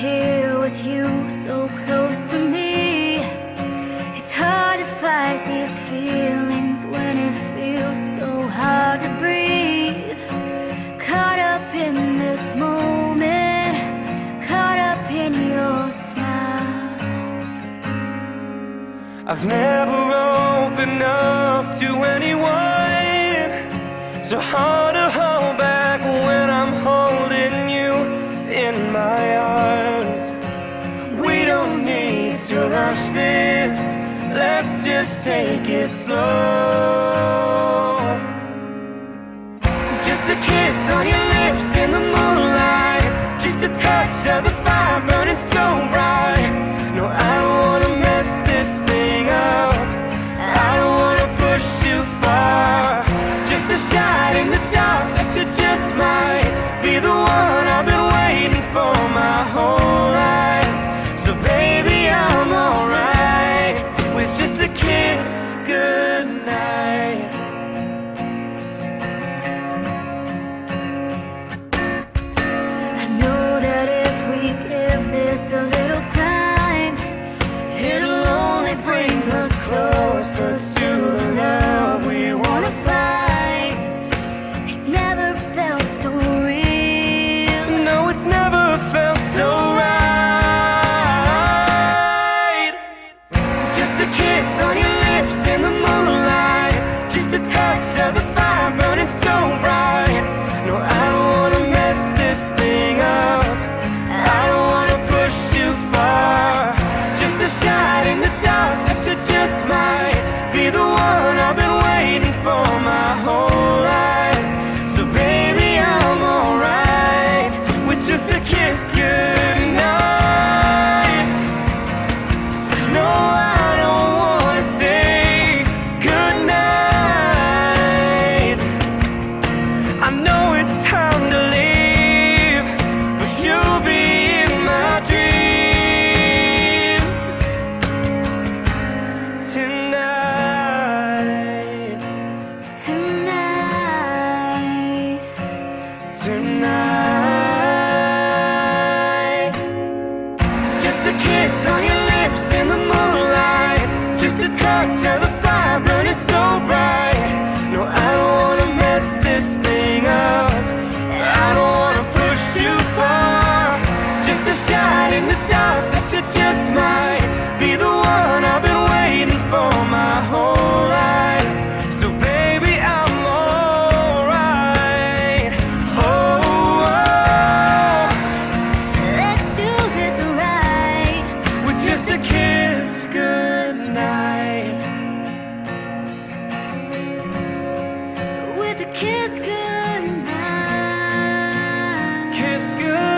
here with you so close to me. It's hard to fight these feelings when it feels so hard to breathe. Caught up in this moment, caught up in your smile. I've never opened up to anyone. So hard to hold just take it slow. Just a kiss on your lips in the moonlight. Just a touch of the fire burning so bright. No, I don't wanna mess this thing up. I don't wanna push too far. Just a shot in the dark that you just might be the one I've been waiting for my whole. difference tonight. kiss goodnight. Kiss goodnight.